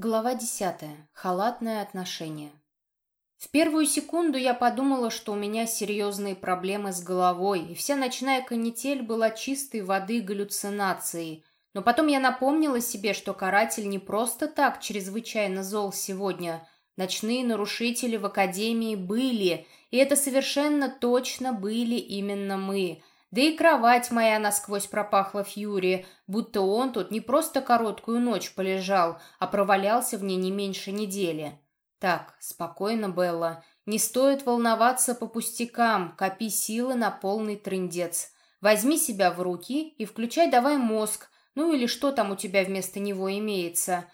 Глава десятая. Халатное отношение. В первую секунду я подумала, что у меня серьезные проблемы с головой, и вся ночная канитель была чистой воды галлюцинацией. Но потом я напомнила себе, что каратель не просто так чрезвычайно зол сегодня. Ночные нарушители в академии были, и это совершенно точно были именно мы — да и кровать моя насквозь пропахла Фьюри, будто он тут не просто короткую ночь полежал, а провалялся в ней не меньше недели. Так, спокойно, Белла. Не стоит волноваться по пустякам, копи силы на полный трындец. Возьми себя в руки и включай давай мозг, ну или что там у тебя вместо него имеется.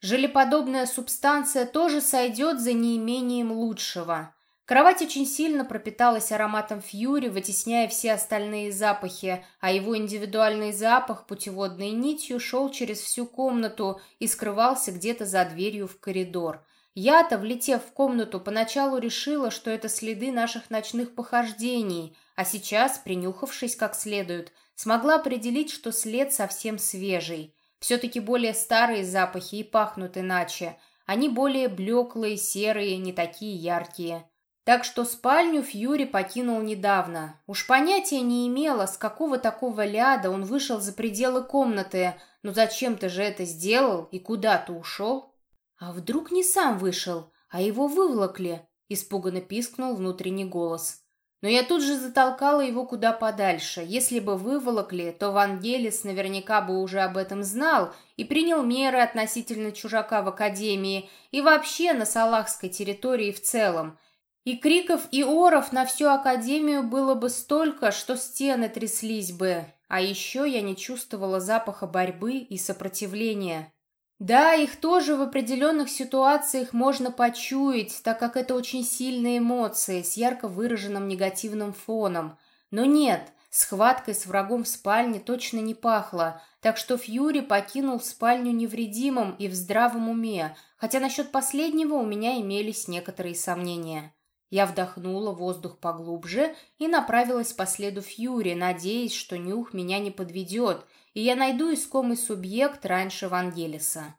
Желеподобная субстанция тоже сойдет за неимением лучшего. Кровать очень сильно пропиталась ароматом фьюри, вытесняя все остальные запахи, а его индивидуальный запах путеводной нитью шел через всю комнату и скрывался где-то за дверью в коридор. Я-то, влетев в комнату, поначалу решила, что это следы наших ночных похождений, а сейчас, принюхавшись как следует, смогла определить, что след совсем свежий. Все-таки более старые запахи и пахнут иначе. Они более блеклые, серые, не такие яркие. Так что спальню Фьюри покинул недавно. Уж понятия не имела, с какого такого ляда он вышел за пределы комнаты, но зачем ты же это сделал и куда-то ушел? А вдруг не сам вышел, а его выволокли? Испуганно пискнул внутренний голос. Но я тут же затолкала его куда подальше. Если бы выволокли, то Вангелис наверняка бы уже об этом знал и принял меры относительно чужака в академии и вообще на салахской территории в целом – и криков и оров на всю Академию было бы столько, что стены тряслись бы. А еще я не чувствовала запаха борьбы и сопротивления. Да, их тоже в определенных ситуациях можно почуять, так как это очень сильные эмоции с ярко выраженным негативным фоном. Но нет, схваткой с врагом в спальне точно не пахло, так что Фьюри покинул спальню невредимым и в здравом уме, хотя насчет последнего у меня имелись некоторые сомнения. Я вдохнула воздух поглубже и направилась по следу Фьюри, надеясь, что нюх меня не подведет, и я найду искомый субъект раньше Вангелиса.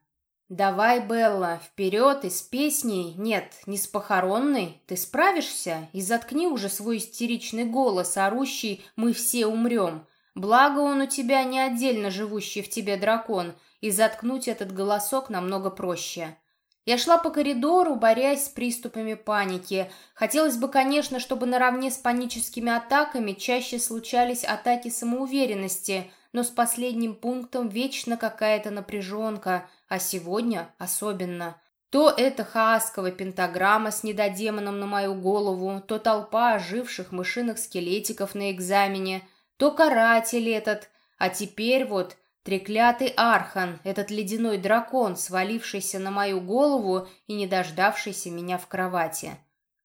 «Давай, Белла, вперед и с песней, нет, не с похоронной, ты справишься? И заткни уже свой истеричный голос, орущий «Мы все умрем». Благо он у тебя не отдельно живущий в тебе дракон, и заткнуть этот голосок намного проще. Я шла по коридору, борясь с приступами паники. Хотелось бы, конечно, чтобы наравне с паническими атаками чаще случались атаки самоуверенности, но с последним пунктом вечно какая-то напряженка, а сегодня особенно. То это хаасковая пентаграмма с недодемоном на мою голову, то толпа оживших мышиных скелетиков на экзамене, то каратель этот, а теперь вот Треклятый Архан, этот ледяной дракон, свалившийся на мою голову и не дождавшийся меня в кровати.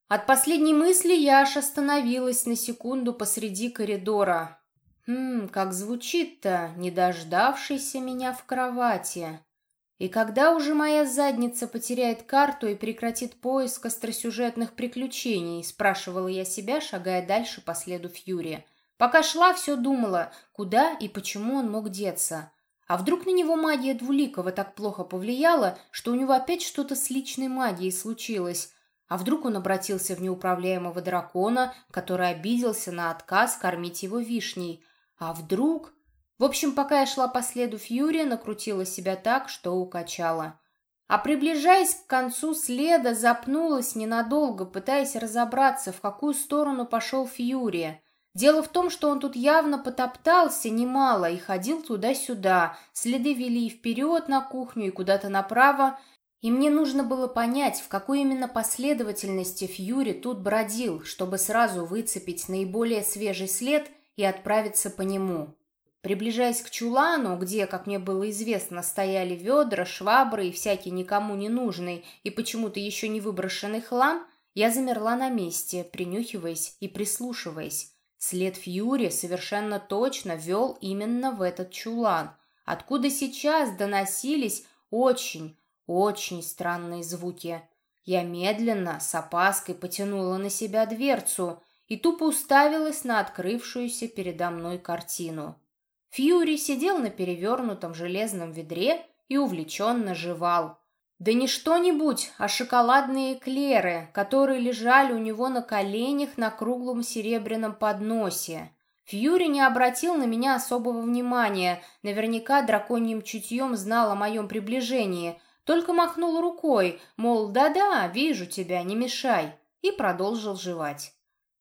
От последней мысли я аж остановилась на секунду посреди коридора. Хм, как звучит-то, не дождавшийся меня в кровати. И когда уже моя задница потеряет карту и прекратит поиск остросюжетных приключений, спрашивала я себя, шагая дальше по следу Фьюри. Пока шла, все думала, куда и почему он мог деться. А вдруг на него магия Двуликова так плохо повлияла, что у него опять что-то с личной магией случилось? А вдруг он обратился в неуправляемого дракона, который обиделся на отказ кормить его вишней? А вдруг... В общем, пока я шла по следу Фьюри, накрутила себя так, что укачала. А приближаясь к концу следа, запнулась ненадолго, пытаясь разобраться, в какую сторону пошел Фьюри. Дело в том, что он тут явно потоптался немало и ходил туда-сюда. Следы вели и вперед на кухню, и куда-то направо. И мне нужно было понять, в какой именно последовательности Фьюри тут бродил, чтобы сразу выцепить наиболее свежий след и отправиться по нему. Приближаясь к чулану, где, как мне было известно, стояли ведра, швабры и всякий никому не нужный и почему-то еще не выброшенный хлам, я замерла на месте, принюхиваясь и прислушиваясь. След Фьюри совершенно точно вел именно в этот чулан, откуда сейчас доносились очень, очень странные звуки. Я медленно, с опаской потянула на себя дверцу и тупо уставилась на открывшуюся передо мной картину. Фьюри сидел на перевернутом железном ведре и увлеченно жевал. Да не что-нибудь, а шоколадные эклеры, которые лежали у него на коленях на круглом серебряном подносе. Фьюри не обратил на меня особого внимания, наверняка драконьим чутьем знал о моем приближении, только махнул рукой, мол, да-да, вижу тебя, не мешай, и продолжил жевать.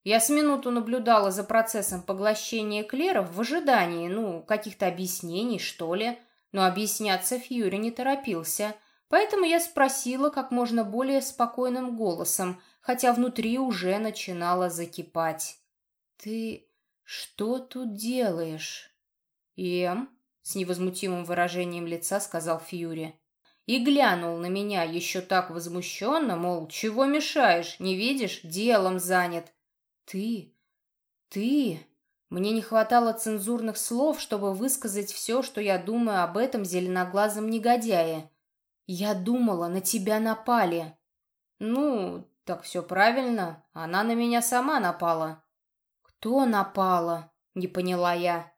Я с минуту наблюдала за процессом поглощения эклеров в ожидании, ну, каких-то объяснений, что ли, но объясняться Фьюри не торопился — Поэтому я спросила как можно более спокойным голосом, хотя внутри уже начинала закипать. «Ты что тут делаешь?» «Ем», — с невозмутимым выражением лица сказал Фьюри. И глянул на меня еще так возмущенно, мол, чего мешаешь, не видишь, делом занят. «Ты? Ты?» Мне не хватало цензурных слов, чтобы высказать все, что я думаю об этом зеленоглазом негодяе. «Я думала, на тебя напали». «Ну, так все правильно. Она на меня сама напала». «Кто напала?» — не поняла я.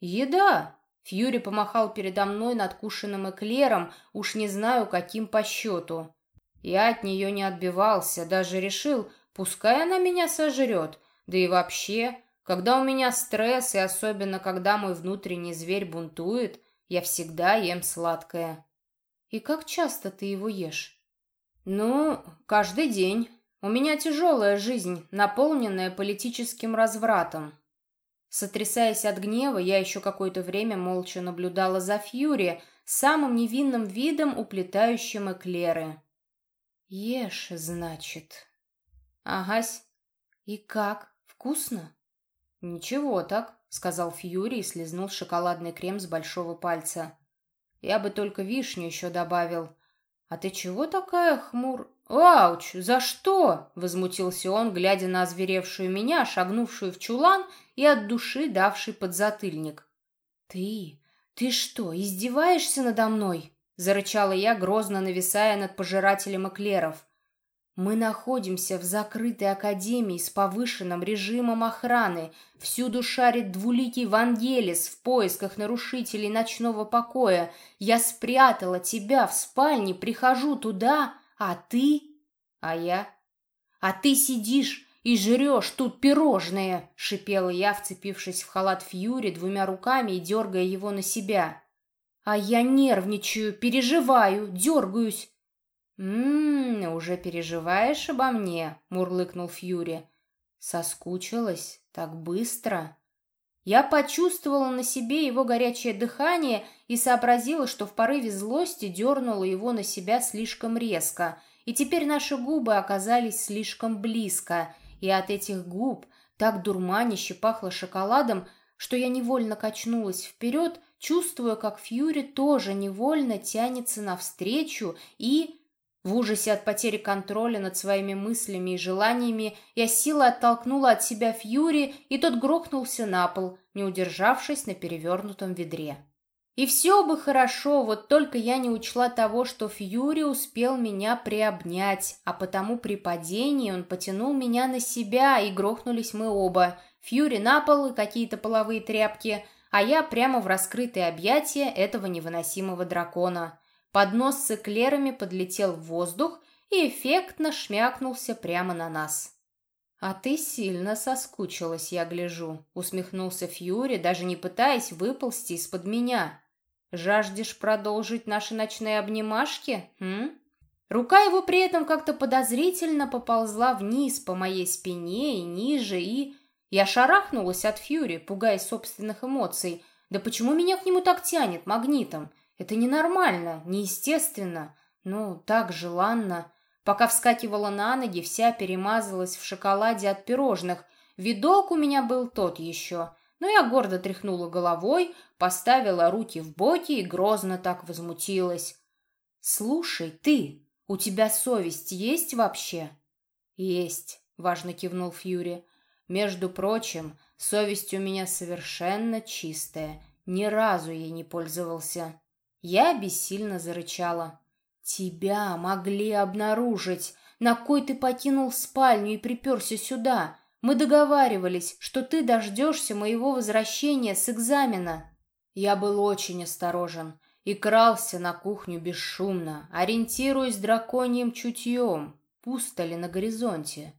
«Еда!» — Фьюри помахал передо мной надкушенным эклером, уж не знаю, каким по счету. Я от нее не отбивался, даже решил, пускай она меня сожрет. Да и вообще, когда у меня стресс, и особенно когда мой внутренний зверь бунтует, я всегда ем сладкое. «И как часто ты его ешь?» «Ну, каждый день. У меня тяжелая жизнь, наполненная политическим развратом». Сотрясаясь от гнева, я еще какое-то время молча наблюдала за Фьюри, самым невинным видом уплетающим эклеры. «Ешь, значит». «Агась. И как? Вкусно?» «Ничего так», — сказал Фьюри и слезнул шоколадный крем с большого пальца. Я бы только вишню еще добавил. А ты чего такая хмур... «Ауч! За что?» — возмутился он, глядя на озверевшую меня, шагнувшую в чулан и от души давший подзатыльник. «Ты? Ты что, издеваешься надо мной?» — зарычала я, грозно нависая над пожирателем эклеров. Мы находимся в закрытой академии с повышенным режимом охраны. Всюду шарит двуликий Вангелис в поисках нарушителей ночного покоя. Я спрятала тебя в спальне, прихожу туда, а ты... А я? А ты сидишь и жрешь тут пирожные, шипела я, вцепившись в халат Фьюри двумя руками и дергая его на себя. А я нервничаю, переживаю, дергаюсь. «М-м, уже переживаешь обо мне?» — мурлыкнул Фьюри. «Соскучилась? Так быстро?» Я почувствовала на себе его горячее дыхание и сообразила, что в порыве злости дернула его на себя слишком резко, и теперь наши губы оказались слишком близко, и от этих губ так дурманище пахло шоколадом, что я невольно качнулась вперед, чувствуя, как Фьюри тоже невольно тянется навстречу и в ужасе от потери контроля над своими мыслями и желаниями я силой оттолкнула от себя Фьюри, и тот грохнулся на пол, не удержавшись на перевернутом ведре. И все бы хорошо, вот только я не учла того, что Фьюри успел меня приобнять, а потому при падении он потянул меня на себя, и грохнулись мы оба. Фьюри на пол и какие-то половые тряпки, а я прямо в раскрытые объятия этого невыносимого дракона. Поднос с эклерами подлетел в воздух и эффектно шмякнулся прямо на нас. «А ты сильно соскучилась, я гляжу», — усмехнулся Фьюри, даже не пытаясь выползти из-под меня. «Жаждешь продолжить наши ночные обнимашки, м?» Рука его при этом как-то подозрительно поползла вниз по моей спине и ниже, и... Я шарахнулась от Фьюри, пугаясь собственных эмоций. Да почему меня к нему так тянет магнитом? Это ненормально, неестественно, ну, так желанно. Пока вскакивала на ноги, вся перемазалась в шоколаде от пирожных. Видок у меня был тот еще. Но я гордо тряхнула головой, поставила руки в боки и грозно так возмутилась. «Слушай, ты, у тебя совесть есть вообще?» «Есть», — важно кивнул Фьюри. «Между прочим, совесть у меня совершенно чистая. Ни разу ей не пользовался». Я бессильно зарычала. «Тебя могли обнаружить. На кой ты покинул спальню и приперся сюда? Мы договаривались, что ты дождешься моего возвращения с экзамена». Я был очень осторожен. и крался на кухню бесшумно, ориентируясь драконьим чутьем, пусто ли на горизонте.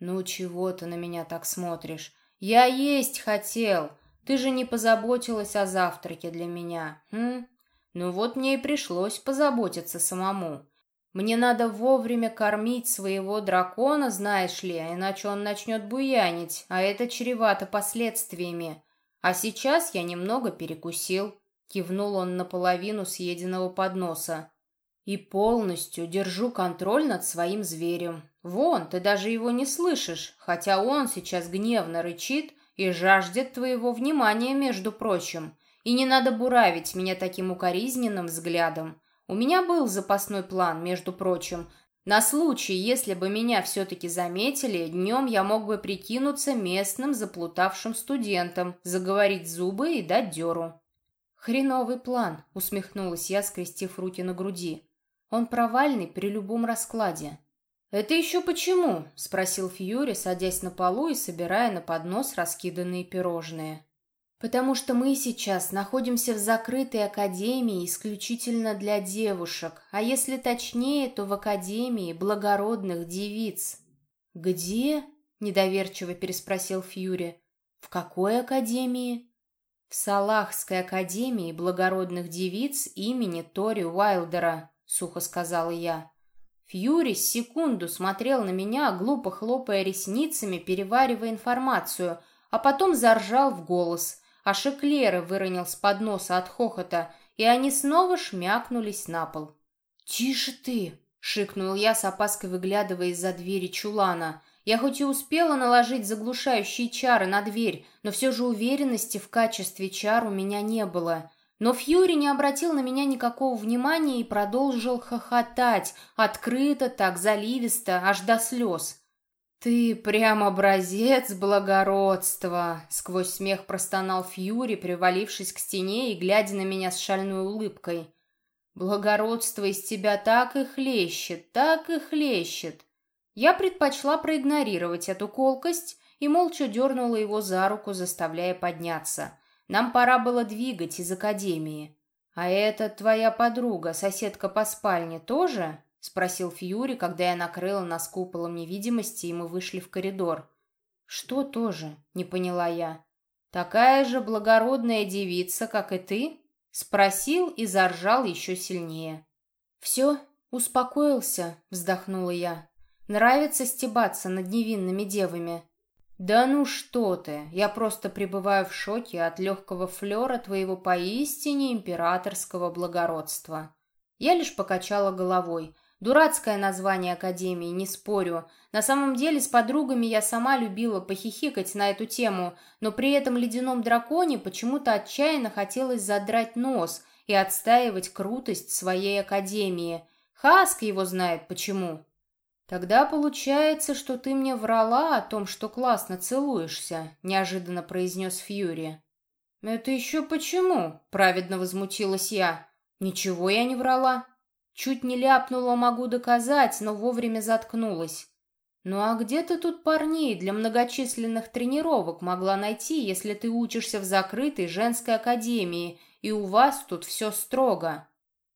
«Ну чего ты на меня так смотришь? Я есть хотел! Ты же не позаботилась о завтраке для меня, хм? Ну вот мне и пришлось позаботиться самому. Мне надо вовремя кормить своего дракона, знаешь ли, иначе он начнет буянить, а это чревато последствиями. А сейчас я немного перекусил. Кивнул он наполовину съеденного подноса. И полностью держу контроль над своим зверем. Вон, ты даже его не слышишь, хотя он сейчас гневно рычит и жаждет твоего внимания, между прочим. И не надо буравить меня таким укоризненным взглядом. У меня был запасной план, между прочим. На случай, если бы меня все-таки заметили, днем я мог бы прикинуться местным заплутавшим студентом, заговорить зубы и дать дёру. «Хреновый план», — усмехнулась я, скрестив руки на груди. «Он провальный при любом раскладе». «Это еще почему?» — спросил Фьюри, садясь на полу и собирая на поднос раскиданные пирожные. «Потому что мы сейчас находимся в закрытой академии исключительно для девушек, а если точнее, то в академии благородных девиц». «Где?» — недоверчиво переспросил Фьюри. «В какой академии?» в Салахской академии благородных девиц имени Тори Уайлдера», — сухо сказала я. Фьюри секунду смотрел на меня, глупо хлопая ресницами, переваривая информацию, а потом заржал в голос, а шеклеры выронил с подноса от хохота, и они снова шмякнулись на пол. «Тише ты!» — шикнул я с опаской, выглядывая из-за двери чулана. Я хоть и успела наложить заглушающие чары на дверь, но все же уверенности в качестве чар у меня не было. Но Фьюри не обратил на меня никакого внимания и продолжил хохотать, открыто, так заливисто, аж до слез. «Ты прям образец благородства!» — сквозь смех простонал Фьюри, привалившись к стене и глядя на меня с шальной улыбкой. «Благородство из тебя так и хлещет, так и хлещет!» Я предпочла проигнорировать эту колкость и молча дернула его за руку, заставляя подняться. Нам пора было двигать из академии. «А это твоя подруга, соседка по спальне, тоже?» — спросил Фьюри, когда я накрыла нас куполом невидимости, и мы вышли в коридор. «Что тоже?» — не поняла я. «Такая же благородная девица, как и ты?» — спросил и заржал еще сильнее. «Все, успокоился», — вздохнула я. Нравится стебаться над невинными девами. Да ну что ты, я просто пребываю в шоке от легкого флера твоего поистине императорского благородства. Я лишь покачала головой. Дурацкое название академии, не спорю. На самом деле с подругами я сама любила похихикать на эту тему, но при этом ледяном драконе почему-то отчаянно хотелось задрать нос и отстаивать крутость своей академии. Хаск его знает почему. «Тогда получается, что ты мне врала о том, что классно целуешься», — неожиданно произнес Фьюри. «Это еще почему?» — праведно возмутилась я. «Ничего я не врала. Чуть не ляпнула, могу доказать, но вовремя заткнулась. Ну а где ты тут парней для многочисленных тренировок могла найти, если ты учишься в закрытой женской академии, и у вас тут все строго?»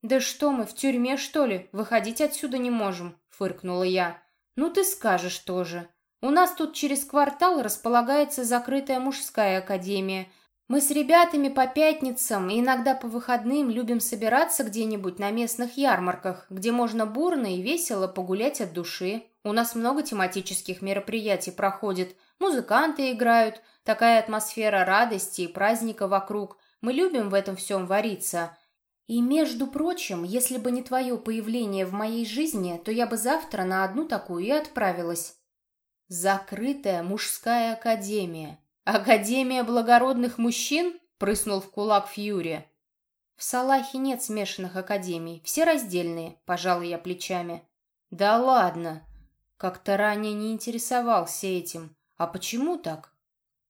«Да что мы, в тюрьме, что ли? Выходить отсюда не можем», — фыркнула я. «Ну ты скажешь тоже. У нас тут через квартал располагается закрытая мужская академия. Мы с ребятами по пятницам и иногда по выходным любим собираться где-нибудь на местных ярмарках, где можно бурно и весело погулять от души. У нас много тематических мероприятий проходит, музыканты играют, такая атмосфера радости и праздника вокруг. Мы любим в этом всем вариться». И, между прочим, если бы не твое появление в моей жизни, то я бы завтра на одну такую и отправилась. Закрытая мужская академия. Академия благородных мужчин? Прыснул в кулак Фьюри. В Салахе нет смешанных академий, все раздельные, пожал я плечами. Да ладно. Как-то ранее не интересовался этим. А почему так?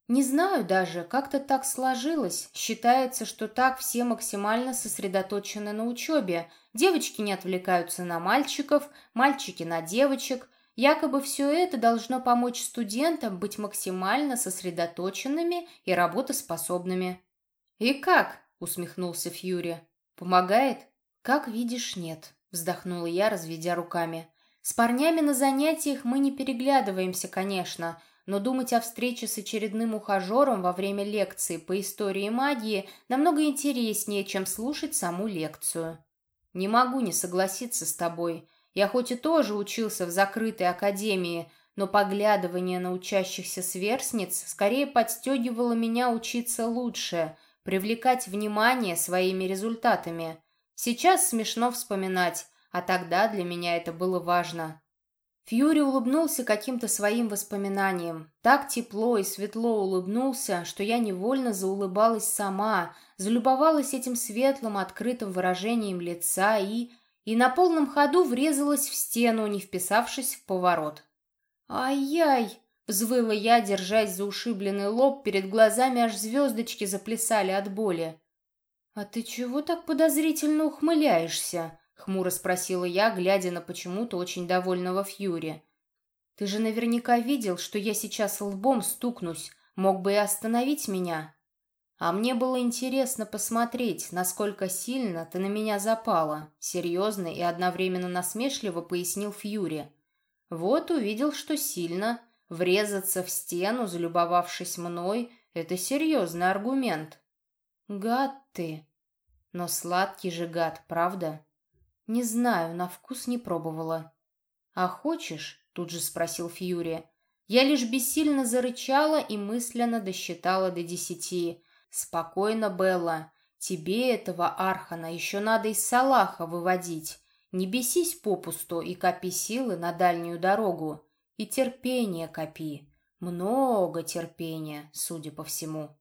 Не знаю даже, как-то так сложилось. Считается, что так все максимально сосредоточены на учебе. Девочки не отвлекаются на мальчиков, мальчики на девочек. Якобы все это должно помочь студентам быть максимально сосредоточенными и работоспособными. «И как?» — усмехнулся Фьюри. Помогает? Как видишь, нет, вздохнула я, разведя руками. С парнями на занятиях мы не переглядываемся, конечно, но думать о встрече с очередным ухажером во время лекции по истории магии намного интереснее, чем слушать саму лекцию. Не могу не согласиться с тобой. Я хоть и тоже учился в закрытой академии, но поглядывание на учащихся сверстниц скорее подстегивало меня учиться лучше, привлекать внимание своими результатами. Сейчас смешно вспоминать, а тогда для меня это было важно. Фьюри улыбнулся каким-то своим воспоминанием. Так тепло и светло улыбнулся, что я невольно заулыбалась сама, залюбовалась этим светлым, открытым выражением лица и... и на полном ходу врезалась в стену, не вписавшись в поворот. «Ай-яй!» — взвыла я, держась за ушибленный лоб, перед глазами аж звездочки заплясали от боли. «А ты чего так подозрительно ухмыляешься?» Хмуро спросила я, глядя на почему-то очень довольного Фьюри. «Ты же наверняка видел, что я сейчас лбом стукнусь. Мог бы и остановить меня». «А мне было интересно посмотреть, насколько сильно ты на меня запала», серьезно и одновременно насмешливо пояснил Фьюри. «Вот увидел, что сильно. Врезаться в стену, залюбовавшись мной, это серьезный аргумент». «Гад ты!» «Но сладкий же гад, правда?» «Не знаю, на вкус не пробовала». «А хочешь?» — тут же спросил Фьюри. Я лишь бессильно зарычала и мысленно досчитала до десяти. «Спокойно, Белла. Тебе этого Архана еще надо из Салаха выводить. Не бесись попусту и копи силы на дальнюю дорогу. И терпение копи. Много терпения, судя по всему».